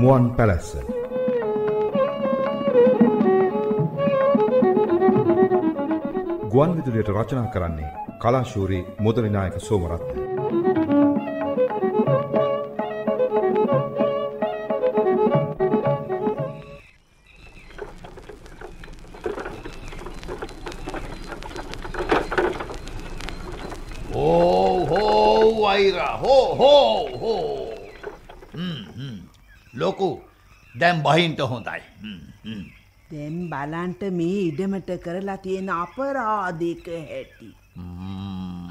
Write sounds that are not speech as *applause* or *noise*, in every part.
මුවන් පැලැස්ස. ගුවන් විදුලියට රචනා කරන්නේ කලාශූරී මුදලිනායක සෝමරත්න. දැම් බහින්ට හොඳයි. දැන් බලන්ට මේ ඉඩමට කරලා තියෙන අපරාධක හැටි.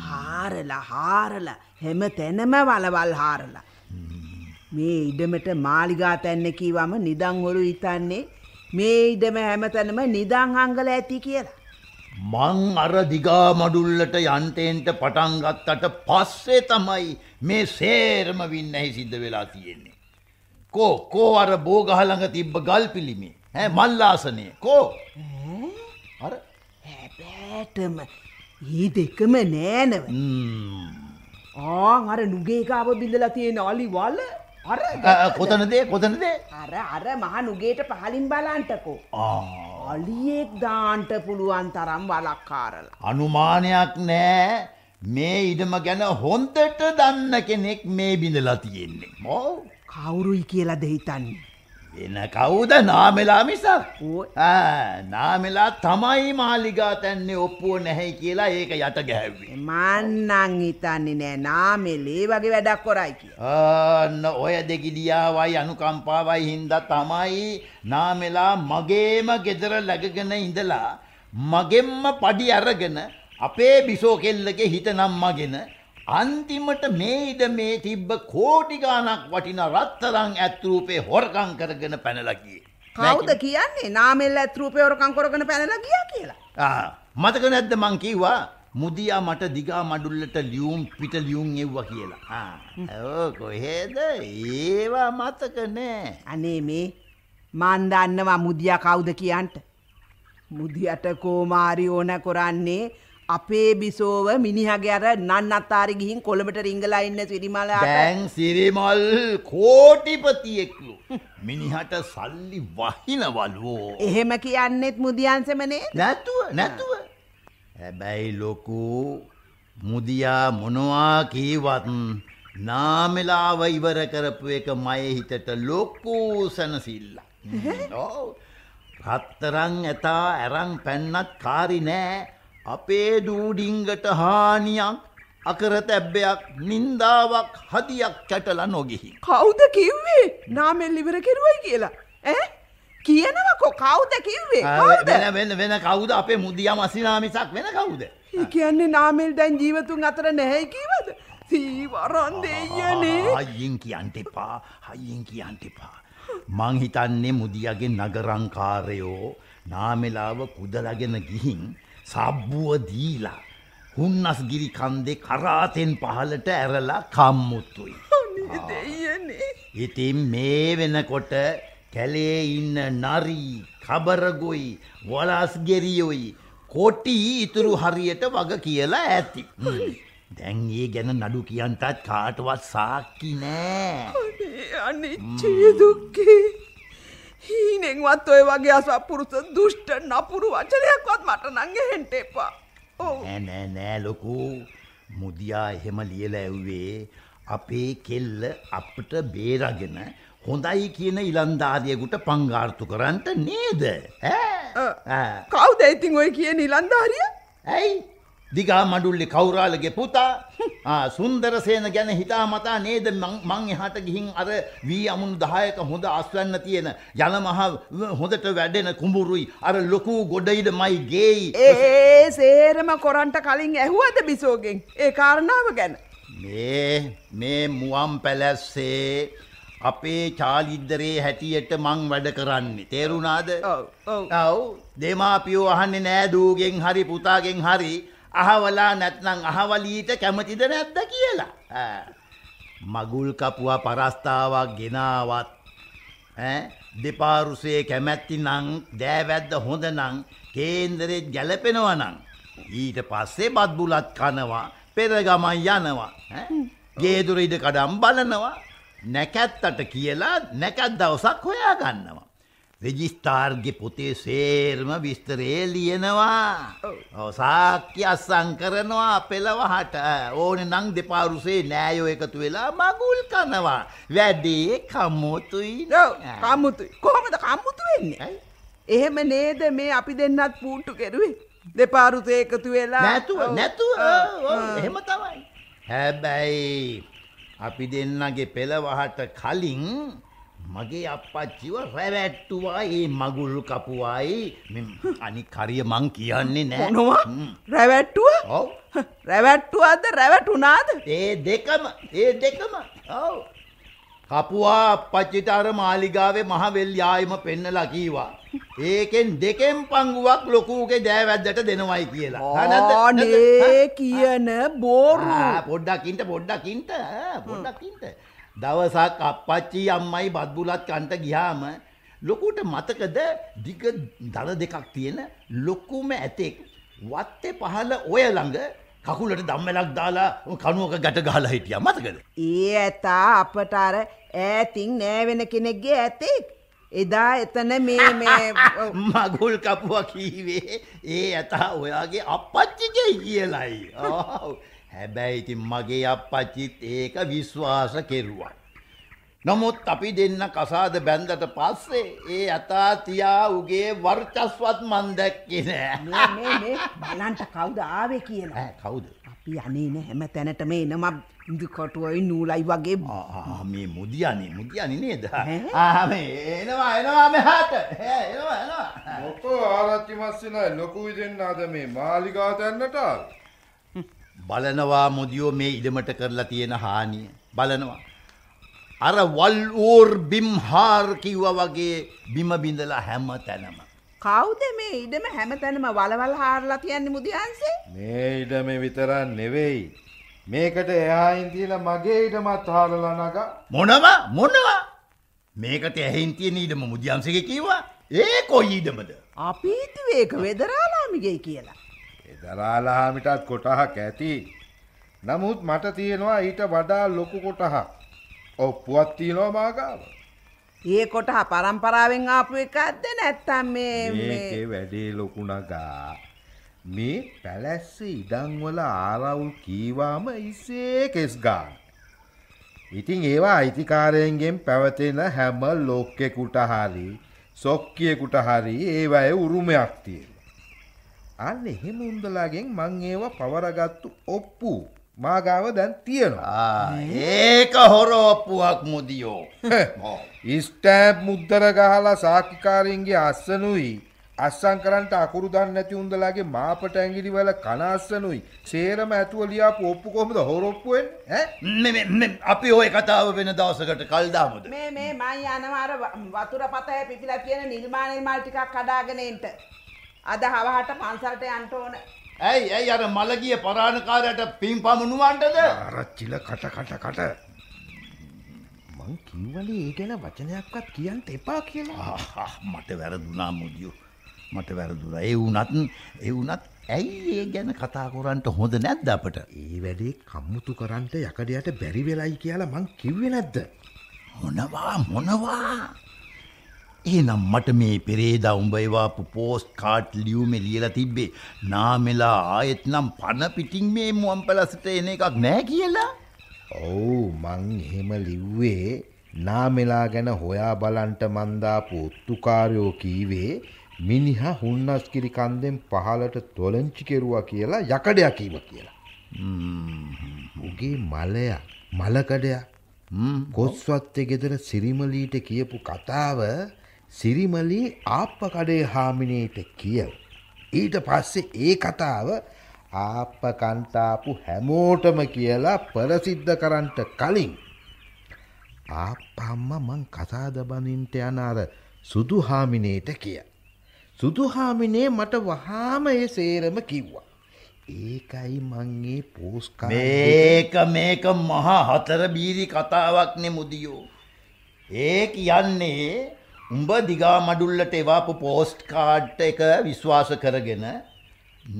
හාරලා හාරලා හැම තැනම වලවල් හාරලා. මේ ඉඩමට මාලිගා තැන්න කීවම නිදංවොලු හිතන්නේ මේ ඉඩම හැමතැනම නිදං අංගල ඇති කියලා. මං අර දිගා මඩුල්ලට යන්ටෙන්ට පටන්ගත්තට පස්සේ තමයි මේ සේරම වින්නැහි සිද්ධ වෙලා තියෙන්නේ. කෝ කෝ අර බෝගහළඟ තිබ්බ ගල් පිළිමේ. හැ මල්ලාසනය කෝ? අර? හැබෑටම ඒ දෙකම නෑනව. ම්ම්. ආං අර නුගේකාව බිඳලා තියෙන අලි වල? අර? කොතනදේ? කොතනදේ? අර අර මහ නුගේට පහලින් බලන්ටකෝ. අලියෙක් දාන්ට පුළුවන් තරම් වලක්කාරලා. අනුමානයක් නෑ. මේ ඉඩම ගැන හොන්තට දන්න කෙනෙක් මේ බිඳලා තියෙන්නේ. මෝ කවුරුයි කියලා දෙහිතන්නේ. වෙන කවුද නාමෙලා මිසක් නාමෙලා තමයි මාලිගා තැන්නේ ඔප්පුුව නැහැයි කියලා ඒක යට ගැහැවේ. මන්නං හිතන්නේ නෑ නාමෙලේ වගේ වැඩක් කොරයි කිය. අන්න ඔය දෙගිඩියාවයි අනුකම්පාවයි හින්ද තමයි නාමෙලා මගේම ගෙදර läගගෙන ඉඳලා මගෙම්ම පඩි අරගෙන අපේ බිසෝ කෙල්ලගේ හිත නම් මගෙන අන්තිමට මේ ඉඩ මේ තිබ්බ කෝටි ගානක් වටින රත්තරං ඇත්රූපේ හොරකං කරගෙන පැනලකියේ. කවුද කියන්නේ නාමෙල් ඇත්රූපය ඔරකං කොරගෙන පැනලා ගියා කියලා. ආ, මතක නැද්ද මං කිව්වා මුදියා මට දිගා මඩුල්ලට ලියුම් පිට ලියුම් එව්ව කියලා. ආ, ඕ කොහෙද ඒවා මතක නෑ. අනේ මේ මන් දන්නවා මුදියා කවුද කියන්ට. මුදියට කෝමාරි ඕන කොරන්නේ අපේ බිසෝව මිනිහගේ අර නන් අත්තාරි ගිහින් කොළඹට රිංගලා ඉන්න සිරිමලට දැන් සිරිමල් කෝටිපතියෙක්ලු. මිනිහට සල්ලි වහිනවල්වෝ. එහෙම කියන්නෙත් මුදියන්සමනේ නැතුව නැතුව. හැබැයි ලොකු මුදියා මොනවා කීවත් නාමෙලාව ඉවර කරපු එක මය හිතට ලොක්කූ සැනසිල්ල. ඔව්. *laughs* රත්තරං ඇතා ඇරං පැන්නත් කාරි නෑ අපේ දූඩිංගට හානියක් අකර තැබ්බයක් නින්දාවක් හදියක් චටල නොගෙහි. කවුද කිව්වේ නාමෙල් ඉවර කෙරුවයි කියලා ඇ කියනවකො කවුද කිව්වේ කවුද? වෙන වෙන වෙන කවුද අපේ මුදියා මසිනාමිසක් වෙන කවුද. ඒ කියන්නේ නාමෙල් දැන් ජීවතුන් අතර නැහැ කීවද සීවරන් දෙයනේ හයියෙන් කියන්ට එපා හයියෙන් කියන්ට එපා. මං හිතන්නේ මුදියගේ නගරංකාරයෝ නාමෙලාව kuදලගෙන ගිහින් සබ්බුව දීලා. හුන්නස් ගිරි කන්දේ කරාතෙන් පහලට ඇරලා කම්මුත්තුයි. අනේ දෙයනේ ඉතින් මේ වෙනකොට කැලේ ඉන්න නරී කබරගොයි වලස්ගෙරියොයි කොටි ඉතුරු හරියට වග කියලා ඇති. දැන් ඒ ගැන නඩු කියන්ටත් කාටවත් සාක්කි නෑ. අනේ අනිච්චේ දුක්කේ හීනෙන්වත් ඔය වගේ අසපුරුස දුෂ්ට නපුරු වචනයක්වත් මට නංග හෙන්ට එපා. ඕ නෑ නෑ නෑ ලොකු. මුදියා එහෙම ලියල ඇව්වේ අපේ කෙල්ල අපට බේරගෙන හොඳයි කියන ඉලන්දාරියකුට පංගාර්ථු කරන්නට නේද? ඈ? කවුද ඉතින් ඔය කිය නිලන්ධාරිය ඇයි? දිගා මඩුල්ලි කවුරාලගේ පුතා *laughs* සුන්දරසේන ගැන හිතා මතා නේද? මං- එහාට ගිහින් අර වී අමුණු දහයක හොඳ අස්වැන්න තියෙන යන මහ හොඳට වැඩෙන කුඹුරුයි. අර ලොකු ගොඩයිද මයි ගේයි. ඒ සේරම කොරන්ට කලින් ඇහුවද බිසෝගෙන්? ඒ කාරණාව ගැන? මේ මේ මුවම් පැලැස්සේ අපේ චාලිද්දරේ හැටියට මං වැඩ කරන්නේ. තේරුණාද. ඔව්. දෙමාපියෝ අහන්නේ නෑ දූගෙන් හරි පුතාගෙන් හරි අහවලා නැත්නම් අහවලීට කැමතිද නැද්ද කියලා ඈ. මගුල් කපුවා පරස්ථාවක් ගෙනාවත් ඈ, දෙපාරුසේ කැමැත්ති නං දෑවැද්ද හොඳ නං කේන්දරෙත් ගැලපෙනව නං ඊට පස්සේ බත්බුලත් කනවා පෙරගමන් යනවා ඈ. ගේදුර ඉඩ කඩම් බලනවා නැකැත්තට කියලා නැකැත් දවසක් හොයා ගන්නවා. රෙජිස්ථාර්ගෙ පොතේ සේර්ම විස්තරේ ලියනවා. සාක්‍ය අස්සං කරනවා පෙළවහට. ඕන නං දෙපාරුසේ නෑයෝ එකතු වෙලා මගුල් කනවා. වැඩේ කම්මෝතුයි කම්මුතුයි කොහොමද කම්මුතු වෙන්නේ? එහෙම නේද මේ අපි දෙන්නත් පූට්ටු කෙරුවේ? දෙපාරුසේ එකතු වෙලා. නැතුව. නැතුව. එහෙම තමයි. හැබැයි අපි දෙන්නගේ පෙළවහට කලින් මගේ අපච්චිව රැවැට්ටුවා ඒ මගුල් කපුවායි. අනික් කරිය මං කියන්නේ නෑ. හ්ම්. රැවැට්ටුව? ඔව්. රැවැට්ටුවද රැවැටුනාද ඒ දෙකම ඒ දෙකම. ඔව්. කපුවා අපච්චිට අර මාලිගාවේ මහවෙල් යායම පෙන්නලා කීවා. ඒකෙන් දෙකෙන් පංගුවක් ලොකූගේ දෑවැද්දට දෙනවයි කියලා? ආනේ කියන බෝරු. ආ, පොඩ්ඩක්කින්ට පොඩ්ඩක්කින්ට ආ, පොඩ්ඩක්කින්ට දවසක් අපච්චි අම්මයි බත්බුලත් කන්ට ගියාම ලොකුට මතකද දිග දර දෙකක් තියෙන ලොක්කුම ඇතෙක් වත්තේ පහල ඔය ළඟ කකුලට දම්මලක් දාලා කනුවක ගැට ගහලා හිටිය. මතකද? ඒ ඇතා අපට අර ඈතින් නෑවෙන කෙනෙක්ගේ ඇතෙක්. එදා එතන මේ මේ *laughs* මගුල් කපුව කීවේ ඒ ඇතා ඔයාගේ අපච්චිගේ කියලයි. හැබැයි ඉතින් මගේ අපච්චිත් ඒක විශ්වාස කෙරුවා. නමුත් අපි දෙන්න කසාද බැන්දට පස්සේ ඒ ඇතා තියා උගේ වර්චස්වත් මන් දැක්කෙ නෑ. මේ මේ මේ බලන්ට කවුද ආවේ කියලා? ඈ, කවුද? අපි අනේන හැම තැනටම එනම ඉදිකොටුවයි නූලයි වගේ. ආ, මේ මුදියනේ මුදියනි නේද? ආ, මේ එනවා එනවා මෙහාට. ඈ, එනවා එනවා. මොකෝ ආරච්චි මස්සිනයි ලොකුයි දෙන්න අද මේ මාලිගාව තැන්නට ආවේ. බලනවා මුදියෝ මේ ඉඩමට කරලා තියෙන හානිය. බලනවා. අර වල් ඌර් බිම්හාර් කිව්ව වගේ බිම බිඳලා හැම තැනම. කවුද මේ ඉඩම හැම තැනම වලවල් හාරලා තියන්නේ මුදියන්සේ? මේ ඉඩම විතරක් නෙවෙයි. මේකට එහායින් තියලා මගේ ඉඩමත් හාරලා නගා. මොනවා? මොනවා? මේකට ඇහින් තියෙන ඉඩම මුදියන්සක කිව්වා. ඒ කොයි ඉඩමද? අපීතිවේක වෙදරාලාමිගේ කියලා එදරාලාමිටත් කොටහක් ඇති. නමුත් මට තියෙනවා ඊට වඩා ලොකු කොටහක්. ඔප්පුවත් තියෙනවා මාගාව. ඒ කොට පරම්පරාවෙන් ආපු එකක්ද නැත්තම් මේ මේ- මේකේ වැඩේ ලොකු නගා. මේ පැලැස්ස ඉඩංවල ආරවුල් කීවාම ඉස්සේ කෙස් ගාන. ඉතින් ඒවා අයිතිකාරයෙන්ගෙන් පැවතෙන හැම ලොක්කෙකුට හරි සොක්කියෙකුට හරි ඒවය උරුමයක් තියෙන. අන්න එහෙම උන්දලාගෙන් මං ඒවා පවරගත්තු ඔප්පු. මාගාව දැන් තියෙනවා. ඒක හොරෝප්පුවක් මුදියෝ. ඉස්ටෑප් මුද්දර ගහලා සාකිකාරයන්ගේ අස්සනුයි. අස්සං කරන්ට අකුරු දන්න නැති උන්දලාගේ මාපට ඇගිලිවල කනස්සනුයි සේරම ඇතුව ලියා පොප්පු කොමද හොරොප්පුුවෙන් මෙ- මෙ- මෙ- අපි ඔය කතාව වෙන දවසකට කල්දාමුද මේ මේ මයි යනවාර වතුර පතය පිපිලා තියෙන නිර්මාණය මල් ටිකක් කඩාගෙනෙන්ට අද හවහට පන්සල්ට යන්ට ඕන. ඇයි ඇයි අර මළගිය පරාණකාරයට පින් පමණුවන්ටද ආරච්චිල කට කට කට. මං කිව්වලේ ඒ ගැන වචනයක්වත් කියන්ට එපා කියලා. මට වැරදුනා මුදියෝ. මට වැරදුනා. ඒ වුනත් ඒ වුනත් ඇයි ඒ ගැන කතා කොරන්ට හොඳ නැද්ද අපට? ඒ වැඩේ කම්මුතු කරන්ට යකඩයට බැරි වෙලයි කියලා මං කිව්වෙ නැද්ද? මොනවා මොනවා ඒනම් මට මේ පෙරේද උඹයිවාපු පෝස්ට් කාට් ලියවම ලියලා තිබ්බේ. නාමෙලා ආයෙත් නම් පණ පිටිං මේ මුවන් පලසට එන එකක් නෑ කියලා? ඔවු මං එහෙම ලිව්වේ නාමෙලා ගැන හොයා බලන්ට මන්දාපු ඔත්තුකාරයෝ කීවේ මිනිහ හුන්නස්කිරි කන්දෙන් පහලට තොලංචි කෙරුවා කියලා යකඩයක් කීව කියලා. උගේ මලයක් මලකඩයක් කොස්වත්තේ ගෙදර සිරිමලීට කියපු කතාව සිරිමලී ආප්ප කඩේ හාමිනයට කියව. ඊට පස්සේ ඒ කතාව ආප්ප කන්තාපු හැමෝටම කියලා ප්‍රසිද්ධ කරන්ට කලින් ආප්පම්ම මං කතාද බනින්ට යන අර සුදු හාමිනේට කිය. සුදු හාමිනේ මට වහාම ඒ සේරම කිව්වා. ඒකයි මංගේ පෝස්කා මේක මේක මහා හතර බීරි කතාවක් නෙමුදියෝ. ඒ කියන්නේ උඹ දිගා මඩුල්ලට එවාපු පෝස්ට් කාඩ් එක විශ්වාස කරගෙන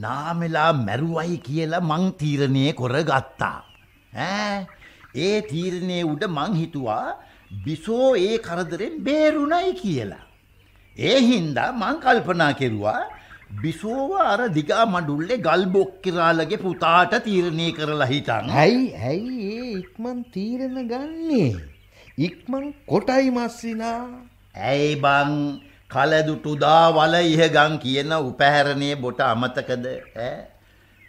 නාමෙලා මැරුවයි කියලා මං තීරණය කොර ගත්තා. ඈ ඒ තීරණය උඩ මං හිතුවා බිසෝ ඒ කරදරෙන් බේරුණයි කියලා. ඒ හින්දා මං කල්පනා කෙරුවා බිසෝව අර දිගා මඩුල්ලේ ගල් බොක්කිරාලගේ පුතාට තීරණය කරලා හිටන්. ඇයි ඇයි ඒ ඉක්මන් තීරණ ගන්නේ. ඉක්මන් කොටයි මස්සිනා. ඇයි බං කලදුටුදා වල ඉහගං කියන උපැහැරණය බොට අමතකද ඈ?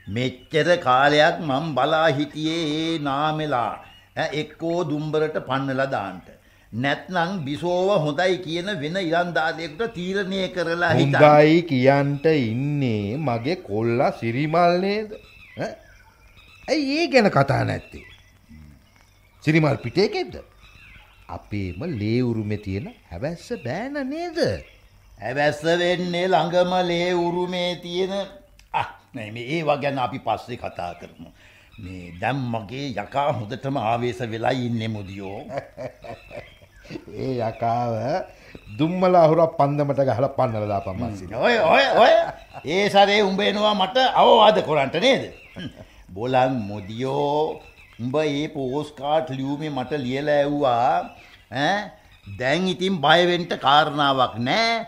මෙච්චර කාලයක් මං බලා හිටියේ ඒ නාමෙලා ඈ එක්කෝ දුම්බරට පන්නලා දාන්ට. නැත්නම් බිසෝව හොඳයි කියන වෙන ඉලන්දාදයකුට තීරණය කරලා හිටන්. හොඳයි කියන්ට ඉන්නේ මගේ කොල්ලා සිරිමල් නේද? ඈ? ඇයි ඒ ගැන කතා නැත්තේ? සිරිමල් පිටේකෙද්ද? අපේම ලේ උරුමේ තියෙන හැබැස්ස බෑන නේද? ඇවැස්ස වෙන්නේ ළඟම ලේ උරුමේ තියෙන අහ්, නෑ මේ ඒවා ගැන අපි පස්සේ කතා කරමු. මේ දැම් මගේ යකා හොඳටම ආවේශ වෙලා ඉන්නේ මුදියෝ. *laughs* ඒ යකාව දුම්මල අහුරක් පන්දමට ගහලා පන්නලා දාපන් මස්සිනා. ඔය ඔය ඔය ඒ සරේ උඹ එනවා මට අවවාද කරන්ට නේද. බොලන් මොදියෝ උඹ ඒ පෝස්කාට් ලියුමේ මට ලියලා ඇව්වා ඈ? දැන් ඉතින් බයවෙන්ට කාරණාවක් නෑ.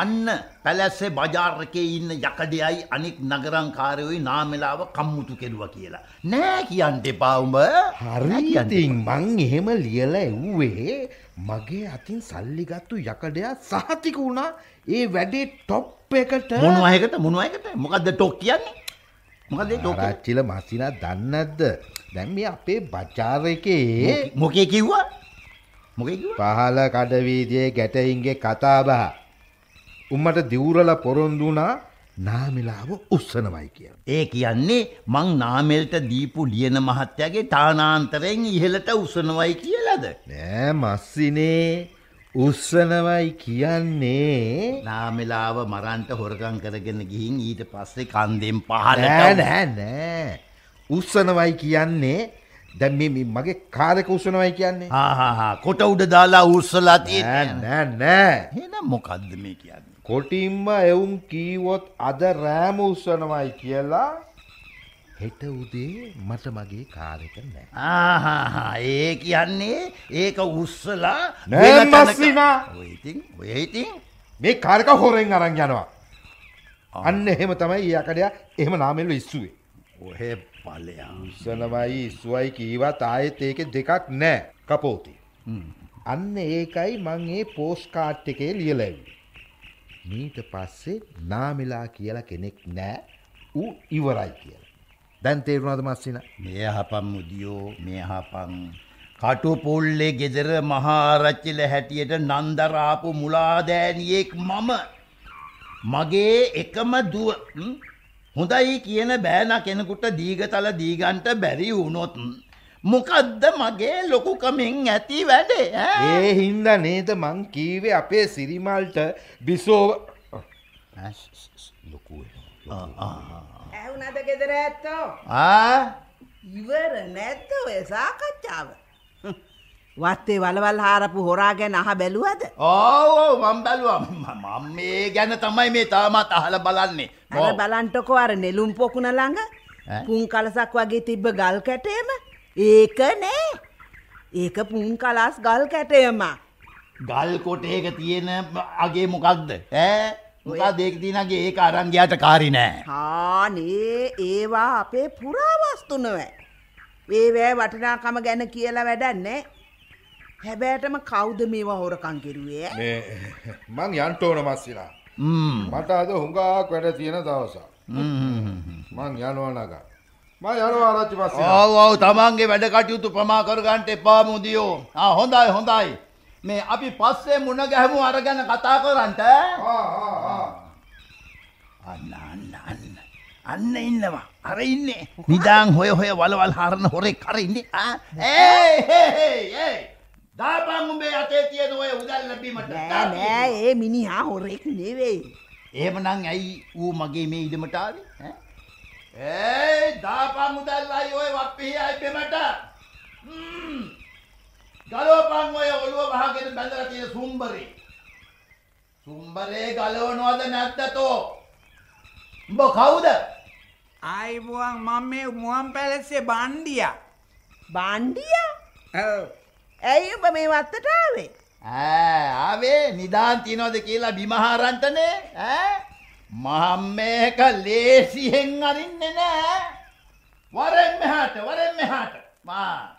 අන්න පැලැස්සේ බජාර්කේ ඉන්න යකඩයයි අනික් නගරංකාරයෝයි නාමෙලාව කම්මුතු කෙරුව කියලා. නෑ කියන්ට එපා උඹ. හරි ඉතින් මං එහෙම ලියලා එව්වේ මගේ අතින් සල්ලි ගත්තු යකඩයා සහතික වුණා. ඒ වැඩේ ටොප් එකට මොනවයකට මොනවයකට මොකක්ද ටොක් කියන්නේ? මොකද ටොක් ආරච්චිල මස්සිනා දන්නත්ද දැන් මේ අපේ බජාර එකේ මොකේ කිව්වා? මොකේ කිව්වා? පහල කඩවීදියේ ගැටයින්ගේ කතාබහ උම්මට දිවුරල පොරොන්දුනා නාමිලාව උත්සනවයි කිය. ඒ කියන්නේ මං නාමෙල්ට දීපු ලියන මහත්තයාගේ තානාන්තරෙන් ඉහළට උසනවයි කියලද. නෑ මස්සිනේ උත්සනවයි කියන්නේ. නාමෙලාව මරන්ට හොරකං කරගෙන ගිහින් ඊට පස්සේ කන්දෙම් නෑ පහලට නෑ නෑ උත්සනවයි කියන්නේ. දැම් මේ මගේ කාරක උත්සනවයි කියන්නේ. කොට උඩ දාලා උත්සලා නෑ නෑ හෙන මොකක්ද මේ කියන්න. කොටිම්ම එවුන් කීවොත් අද රෑම උත්සනවයි කියලා හෙට උදේ මට මගේ කාරක නෑ. ආහා ඒ කියන්නේ ඒක උස්සලා නෑ මස්සිනා! ඔය ඉතින් ඔය ඉතින්. මේ කාරක හොරෙන් අරන් යනවා. අන්න එහෙම තමයි යකඩයා එහෙම නාමෙල්ල ඉස්සුවේ ඔහෙ පලයා උත්සනවයි ඉස්සුවයි කීවත් ආයෙත් ඒක දෙකක් නෑ කපෝති අන්න ඒකයි මං ඒ පෝස් කාට් එකේ ලියලැවි. මීට පස්සේ නාමිලා කියලා කෙනෙක් නෑ ඌ ඉවරයි කියලා. දැන් තේරුණාද මස්සින මේ හපම් මුදියෝ මේ හපං කටුපොල්ලෙ ගෙදර මහාරච්චිල හැටියට නන්දරාපු මුලාදෑනියෙක් මම මගේ එකම දුව? හොඳයි කියන බෑන කෙනෙකුට දීගතල දීගන්ට බැරි වුණොත් මොකද්ද මගේ ලොකුකමින් ඇති වැඩේ? ඈ? ඒ හින්ද නේද මං කීවේ අපේ සිරිමල්ට බිසෝව. ලොකුව ඇහුනද ගෙදර ඇත්තෝ? ආ? ඉවර නැත්ත ඔය සාකච්ඡාව. වත්තේ වලවල් හාරපු හොරා ගැන අහ බැලුවද? ඕ මම් බැලුවා. මම මේ ගැන තමයි මේ තාමත් අහල බලන්නේ. අර බලන්ටකෝ අර නෙලුම් පොකුණ ළඟ? පුන් කලසක් වගේ තිබ්බ ගල් කැටේම. ඒක නෑ. ඒක පුන් කලස් ගල් කැටයම ගල් කොටේක තියෙන අගේ මොකක්ද? ඈ? මොකා දෙක තිනගේ ඒක අරංගයාට කාරි නෑ. හානේ ඒවා අපේ පුරාවස්තුනවෑ ඒවෑ වටිනාකම ගැන කියලා වැඩන්නේ හැබෑටම කෞද මේවා හොරකං කෙරුවේ? මං යන්ටෝන මස්සිලා. ම්, මට අද හුඟක් වැඩ තියෙන දවසා ම්. යනවනක ම යනවා ආරච්චි පස්සේ ඔව් ඔව් තමන්ගේ වැඩ කටයුතු ප්‍රමා කරගන්ට එපා මුදියෝ. ආ හොඳයි හොඳයි. මේ අපි පස්සේ මුණ ගැහමු අරගැන කතා කරන්ට අන්න අන්න අන්න. අන්න ඉන්නවා. අර ඉන්නේ. නිදාං හොය හොය වලවල් හරන හොරෙක් කර ඉන්නේ. ඒ දාපන් උඹේ අතේ තියෙන ඔය උදල් ලැබීමට නෑ නෑ ඒ මිනිහා හොරෙක් නෙවෙයි එහෙමනම් ඇයි ඌ මගේ මේ ඉඩමට ආවේ ඈ? ඒයි දාපන් උදල්ලයි ඔය වප්පියයි බෙමට? හ්ම්. ගලවපන් ඔය ඔළුව වහගෙන බැඳලා තියෙන සුම්බරේ. සුම්බරේ ගලවනවද නැද්දතෝ? උඹ කවුද? අයිබුවන් මම මේ මුවන් පැලස්සේ බණ්ඩිය. බණ්ඩිය? ඔව්. ඇයි ඔබ මේ වත්තටාවේ ඈ, ආවේ නිදාන් තියනවද කියලා බිමහාරන්ටනේ මහම් මේක ලේසියෙන් අරින්නේ නෑ. වරෙන් මෙහාට වරෙන් මෙහාට. මා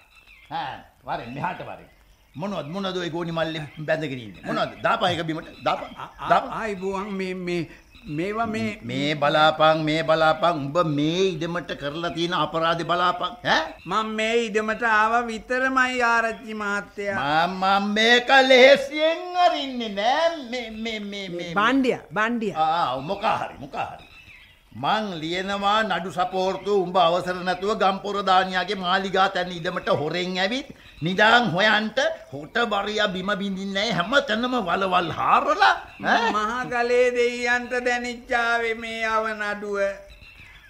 ඈ, වරෙන් මෙහාට වරෙන්. මොනවද මොනවද ඔය ගෝනි මල්ලේ බැඳගෙන ඉන්නේ? මොනවද? දාපන් එක බිමට. දාපන් දාපන් ආයිබුවන් මේ මේ මේවා මේ මේ බලාපං මේ බලාපං උඹ මේ ඉඩමට කරලා තියෙන අපරාධ බලාපං ඈ? මං මේ ඉඩමට ආව විතරමයි ආරච්චි මහත්තයා මම මේක ලේසියෙන් අරින්නේ නෑ. මේ මේ මේ මේ බණ්ඩිය බණ්ඩිය. ආ මොකාහරි මොකාහරි මං ලියනවා නඩු සපෝර්තු උඹ අවසර නැතුව ගම්පොර දානියාගේ මාලිගා තැන ඉඩමට හොරෙන් ඇවිත් නිදාන් හොයන්ට හොට බරියා බිම බිඳින්නේ හැම තැනම වලවල් හාරලා? මහගලේ දෙයියන්ට දැනිච්චාවේ මේ අව නඩුව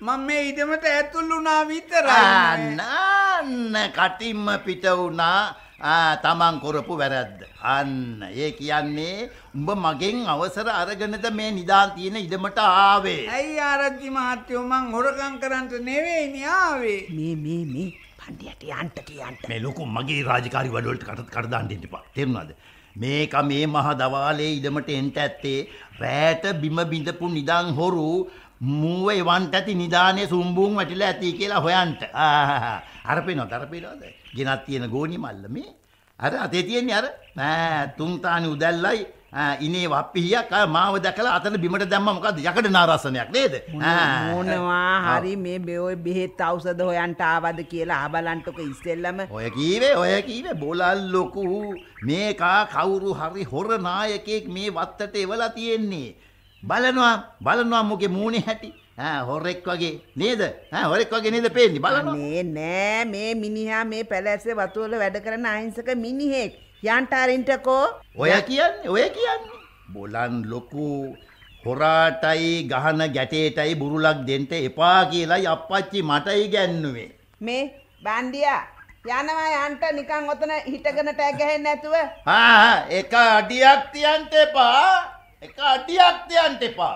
මං මේ ඉඩමට ඇතුළුනා විතරයි අන්න අන්න කටින්ම පිට වුණා ආ, තමන් කොරපු වැරැද්ද. අන්න ඒ කියන්නේ උඹ මගෙන් අවසර අරගෙනද මේ නිදාන් තියෙන ඉඩමට ආවේ. ඇයි ආරච්චි මහත්තයෝ මං හොරකං කරන්නට නෙවෙයිනි ආවේ මේ මේ මේ පණ්ඩියට යන්ට කියන්ට මේ ලොකු මගේ රාජකාරි වැඩවලට කට කඩදාන්න දෙන්න එපා. තේරුණාද? මේක මේ මහ දවාලේ ඉඩමට එන්ට ඇත්තේ රෑට බිම බිඳපු නිදන් හොරු මූව එවන්ට ඇති නිදානේ සුම්බුන් වැටිලා ඇති කියලා හොයන්ට. ආහ්. අර පේනවද? අර පේනවද? ගෙනත් තියෙන ගෝනි මල්ල මේ. අර අතේ තියෙන්නේ අර ඈ තුන් තානි උදැල්ලයි ආ, ඉනේ වප්පිහියක් ආ, මාව දැකලා අතන බිමට දැම්මා මොකද්ද යකඩ නාරසනයක් නේද? මොනවා හරි මේ බෙඔය බෙහෙත් අවසද හොයන්ට ආවද කියලා ආබලන්ටක ඉස්සෙල්ලම ඔය කීවේ ඔය කීවේ බොලල් ලොකු මේකා කවුරු හරි හොර නායකයෙක් මේ වත්තට එවලා තියෙන්නේ. බලනවා බලනවා මොකේ මූණේ හැටි. හොරෙක් වගේ නේද? හොරෙක් වගේ නේද පේන්නේ බලනවා. අනේ නෑ මේ මිනිහා මේ පැලැස්සේ වතුවල වැඩ කරන අහිංසක මිනිහෙක් යන්ට අරින්ටකෝ ඔය කියන්නේ ඔය කියන්නේ. බොලන් ලොකු හොරාටයි ගහන ගැටේටයි බුරුලක් දෙන්න එපා කියලායි අප්පච්චි මට ඉගැන්නුවේ. මේ බන්ඩියා යනවා යන්ට නිකන් ඔතන හිටගෙන ටැග් ගහෙන්නේ නැතුව? ආ එක අඩියක් තියන්ට එපා. එක අඩියක් තියන්ට එපා.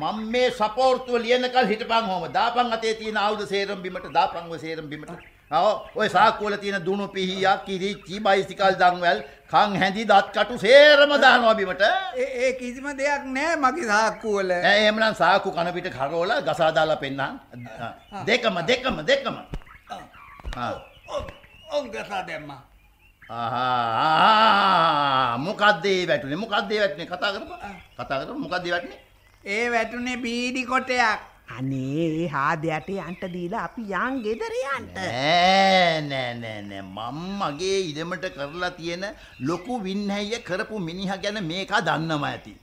මම මේ සපෝර්තුව ලියනකල් හිටපන් හොම දාපන් අතේ තියෙන ආයුධ සේරම බිමට දාපන් ඔය සේරම බිමට ඔය සාක්කුවල තියෙන දුණු පිහියක් කිරිච්චි බයිසිකල් දන්වැල් කන් හැඳි දත් කටු සේරම දානවා බිමට. ඒ කිසිම දෙයක් නෑ මගේ සාක්කුවල. ඈ එහෙමනම් සාක්කු කන පිට කරවලා ගසා දාලා පෙන්නම් දෙකම දෙකම දෙකම. ඔව් ගසා දැම්මා. ආහා මොකක්ද ඒ වැටුනේ? මොකක්ද ඒ වැටුනේ? කතා කරපන්. කතා කරපන්. මොකක්ද ඒ වැටුනේ? ඒ වැටුනේ බීඩි කොටයක් අනේ හාදයට යන්ට දීලා අපි යන් ගෙදර යන්ට නෑ මම මගේ ඉඩමට කරලා තියෙන ලොකු වින්නැయ్య කරපු මිනිහා ගැන මේක දන්නවා ඇති.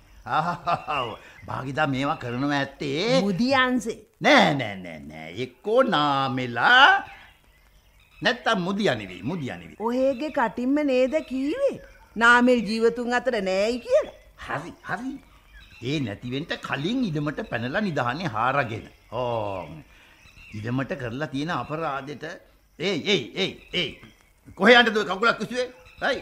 භාගිතා මේවා කරනවා ඇත්තේ මුදියන්සේ. නෑ නෑ නෑ එක්කෝ නාමෙලා නැත්තම් මුදියා නෙවෙයි මුදියා නෙවෙයි ඔයගේ කටින්ම නේද කීවේ? නාමල් ජීවතුන් අතර නෑයි කියලා. හරි හරි ඒ නැතිවෙන්ට කලින් ඉඩමට පැනලා නිදහනේ හාරගෙන. ඕ. ඉඩමට කරලා තියෙන අපරාධෙට ඒ ඒ ඒ ඒ. කොහයන්ටද ඔය කකුලක් කිසුවේ හයි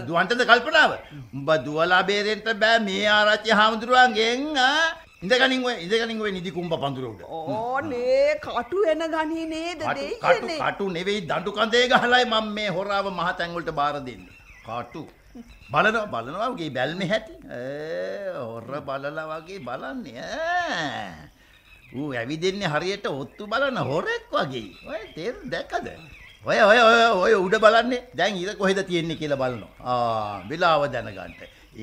දුවන්ටද කල්පනාව? උඹ දුවලා බේරෙන්ට බෑ මේ ආරච්චි හාමුදුරුවන්ගෙන් ආ? ඉඳගනින් ඔය ඉඳගනින් ඔය නිදි කුම්බ පඳුර උඩ. ඕනේ කටු එන ගනී නේද? කටු කටු කටු නෙවෙයි දඬු කඳේ ගහලයි මම මේ හොරාව මහ තැන්වලට බාර දෙන්නේ. කටු. බලනවා බලනවා වගේ බැල්මේ හැටි. හොර බලලා වගේ බලන්නේ ඈ. ඌ ඇවිදින්නේ හරියට ඔත්තු බලන හොරෙක් වගේ. ඔය තේර දැක්කද? ඔය ඔය ඔය ඔය උඩ බලන්නේ දැන් ඉර කොහෙද තියෙන්නේ කියලා බලනවා. ආ වෙලාව දැනගන්න.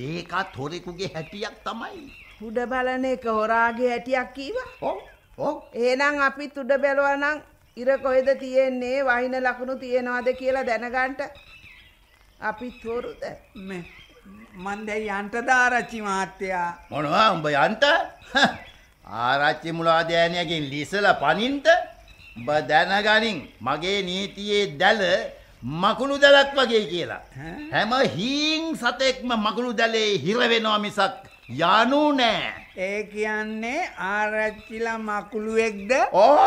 ඒකත් හොරෙකුගේ හැටියක් තමයි. උඩ බලන එක හොරාගේ හැටියක් කීවා ඔව් ඔව් එහෙනම් අපිත් උඩ බැලුවා නම් ඉර කොහෙද තියෙන්නේ වහින ලකුණු තියෙනවද කියලා දැනගන්න අපිත් හොරුද මේ මන් දැයි යන්ට දාරච්චි මහත්තයා මොනවා උඹ යන්ට ආරච්චි මුලාදෑනයකින් ලිසල පනින්ට උඹ දැනගනින් මගේ නීතියේ දැල මකුණු දැලක් වගේ කියලා. හැම හීන් සතෙක්ම මකුණු දැලේ හිරවෙනවා මිසක් යනු නෑ. ඒ කියන්නේ ආරච්චිලා මකුළුවෙක්ද ඔව්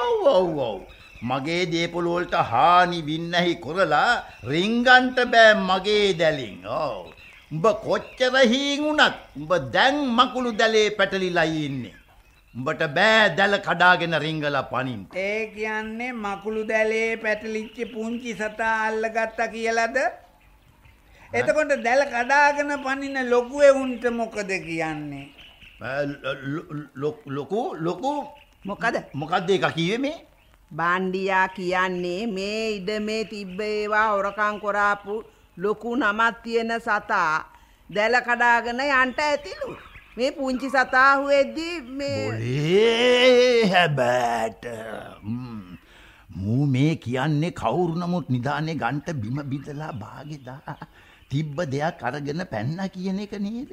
ඔව් ඔව් ඔව්. මගේ දේපොළොවලට හානි වින්නැහි කොරලා රිංගන්ට බෑ මගේ දැලින්. ඔව්. උඹ කොච්චර හීන් වුණත් උඹ දැන් මකුළු දැලේ පැටලිලා ඉන්නේ. උඹට බෑ දැල කඩාගෙන රිංගල පනින්. ඒ කියන්නේ මකුළු දැලේ පැටලිච්චි පුංචි සතා අල්ලගත්ත කියලද එතකොට දැල කඩාගෙන පනින ලොකුවෙවුන්ට මොකද කියන්නේ ලොකු ලොකු මොකද මොකක්ද එක කිවේ මේ බණ්ඩියා කියන්නේ මේ ඉඩ මේ තිබ්බ ඒවා ඔරකං කොරාපු ලොකු නමත් තියෙන සතා දැල කඩාගෙන යන්ට ඇතිලු. මේ පුංචි සතාහු එද්දී මේ බොලේ හැබෑට මූ මේ කියන්නේ කවුරු නමුත් නිධානය ගන්ට බිම බිදලා භාගෙදා තිබ්බ දෙයක් අරගෙන පැන්න කියන එක නේද.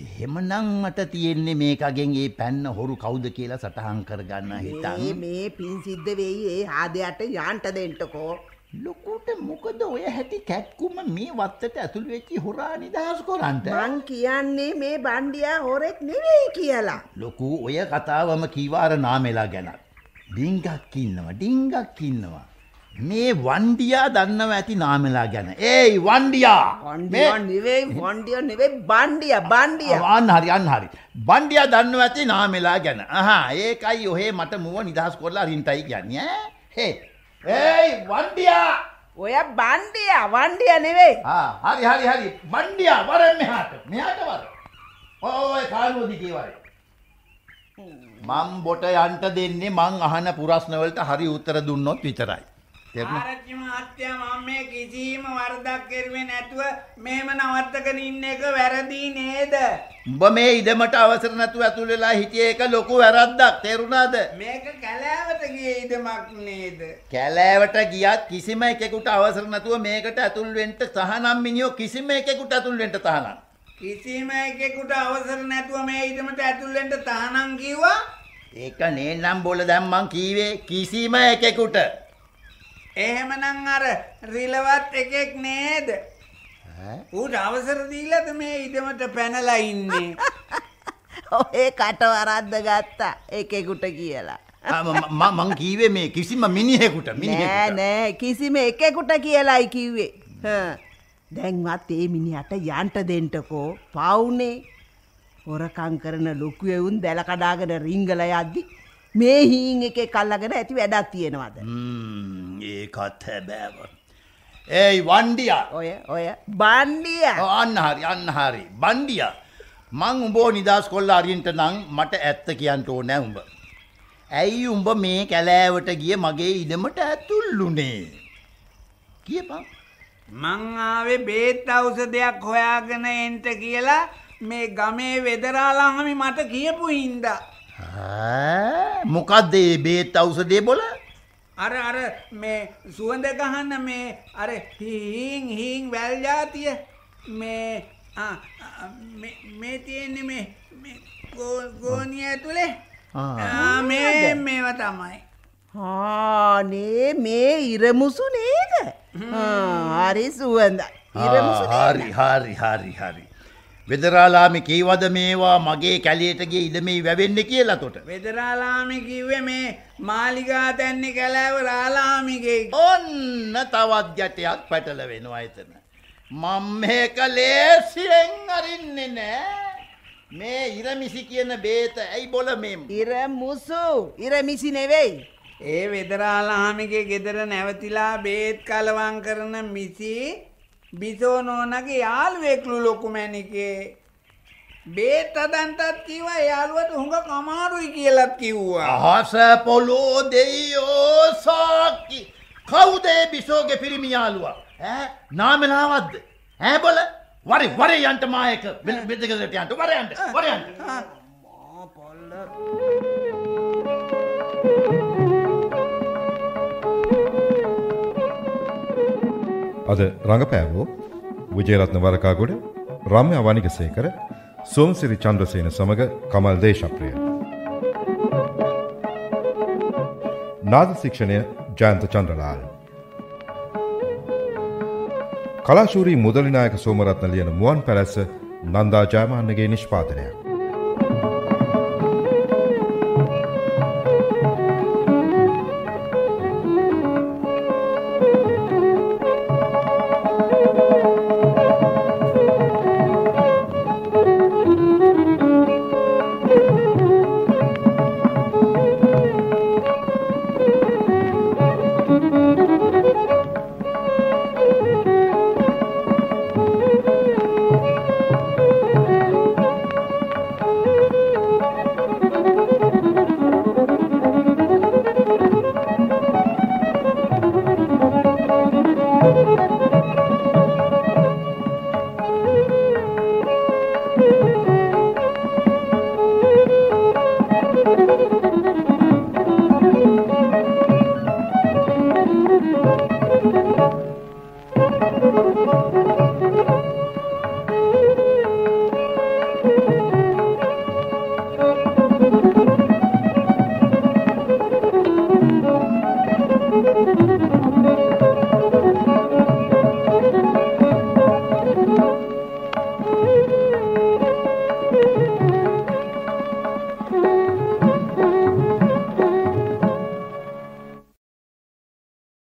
එහෙමනං මට තියෙන්නේ මේකගෙන් ඒ පැන්න හොරු කවුද කියලා සටහන් කරගන්න මේ හිතන්. මේ පින් සිද්ධ වෙයි ඒ හාදයට යන්ට දෙන්ටකෝ. ලොකුට මොකද ඔය හැටි කැට්කුම මේ වත්තට ඇතුළ වෙච්චි හොරා නිදහස් කොරන්ට. මං කියන්නේ මේ බණ්ඩියා හොරෙක් නෙවෙයි කියලා. ලොකු ඔය කතාවම කීවාර නාමෙලා ගැනත්. ඩිංගක් ඉන්නවා ඩිංගක් ඉන්නවා. මේ වන්ඩියා දන්නව ඇති නාමෙලා ගැන. ඒයි වන්ඩියා නෙවෙයි වන්ඩිය නෙවෙයි බණ්ඩිය බණ්ඩිය. අන්න හරි අන්න හරි. බන්ඩියා දන්නව ඇති නාමෙලා ගැන. අහා ඒකයි ඔහේ මට මුව නිදහස් කොල්ලා රින්ටයි. ඈ? හේ. ඒයි වන්ඩියා ඔය බණ්ඩිය වන්ඩිය නෙවෙයි. ආ, හරි හරි හරි බන්ඩියා වරෙන් මෙහාට මෙහාට වර. ඔය කානුව දිගේ වරේ. මං බොට යන්ට දෙන්නේ මං අහන පුරස්නවලට හරි උත්තර දුන්නොත් විතරයි. ආරච්චි මහත්තයා මම මේ කිසිම වරදක් කරුවේ නැතුව මෙහෙම නවත්තගෙන ඉන්න එක වැරදි නේද? උඹ මේ ඉඩමට අවසර නැතුව ඇතුල් වෙලා හිටිය එක ලොකු වැරද්දක් තේරුණාද? මේක කැලෑවට ගිය ඉඩමක් නේද? කැලෑවට ගියත් කිසිම එකෙකුට අවසර නැතුව මේකට ඇතුල් වෙන්න තහනම් මිනිහෝ කිසිම එකෙකුට ඇතුල් වෙන්න තහනම්. කිසිම එකෙකුට අවසර නැතුව මේ ඉඩමට ඇතුල් වෙන්න තහනම් කිව්වා. ඒක නේනම් බොල දැන් මං කීවේ කිසිම එකෙකුට. එහෙමනම් අර රිලවත් එකෙක් නේද? ඌට අවසර දීලාද මේ ඉඩමට පැනලා ඉන්නේ? *laughs* ඔය කට වරද්ද ගත්තා එකෙකුට කියලා. ආ, ම- ම- මං කිසිම මිනිහෙකුට නෑ මිනිහෙකුට. නෑ කිසිම එකෙකුට කියලායි කිව්වේ. හ්ම්. දැන්වත් ඒ මිනිහට යන්ට දෙන්ටකෝ පවුනේ හොරකං කරන ලොකු එවුන් දැල කඩාගෙන රිංගල යද්දි මේ හීන් එකේ කල්ලගෙන ඇති වැඩක් තියෙනවද. ම්ම්, ඒකත් හැබෑව. ඒයි වන්ඩියා ඔය ඔය බණ්ඩිය අන්න හරි අන්න හරි බන්ඩිය මං උඹෝ නිදස් කොල්ල අරින්ට නං මට ඇත්ත කියන්ට ඕ නෑ උඹ. ඇයි උඹ මේ කැලෑවට ගිය මගේ ඉඩමට ඇතුල්ලුනේ. කියපං මං ආවේ බේත් ඖෂධයක් හොයාගෙන එන්ට කියලා මේ ගමේ වෙදරාලාහමි මට කියපු හින්දා. මොකක්ද බේත් අවසදේ බොල අර අර මේ සුවඳ ගහන්න මේ අර හිහින් හින් වැල් ජාතිය මේ ආ, මේ- මේ තියෙන්නේ මේ මේ ගෝ- ගෝනිය ඇතුලේ ආ. මේ මේව තමයි. ආනේ මේ ඉරමුසු නේද හරි සුවඳයි ඉරමුසු නේද? හරි හරි හරි හරි. වෙදරාලාමි කීවද මේවා මගේ කැලියටගේ ඉඩමේ වැවෙන්න කියලා තොට. වෙදරාලාමි කිව්වේ මේ මාලිගා තැන්නේ කැලෑව රාලාමිගේ ඔන්න තවත් ගැටයක් පැටල වෙනවා එතන. මං මේක ලේසියෙන් අරින්නේ නෑ. මේ ඉරමිසි කියන බේත ඇයි බොල මෙම්. ඉරමුසු ඉරමිසි නෙවෙයි ඒ වෙදරාලාමිගේ ගෙදර නැවතිලා බේත් කලවං කරන මිසි බිසෝ නෝනගේ යාළුවෙක්ලු ලොකු මැනිකේ බේත් අදන්ටත් කිව යාළුවට හුඟ කමාරුයි කියලත් කිව්වා. අහස පොලෝ දෙයෝ සාකි කවුදේ බිසෝගෙ පිරිමියාලුව නාමලාවත්ද ඇබොල වරි වර යන්ට මායක. බෙදකට යන්ට වරයන්ට වරයන්ට අද රඟපෑවෝ විජයරත්න වරකාගොඩ රම්‍ය වනිගසේකර සෝම්සිරි චන්ද්‍රසේන සමග කමල් දේශප්‍රිය. නාද ශික්ෂණය ජයන්ත චන්ද්‍රලාල්. කලාශූරී මුදලිනායක සෝමරත්න ලියන මුවන් පැලැස්ස නන්දා ජයමාන්නගේ නිෂ්පාදනයක්.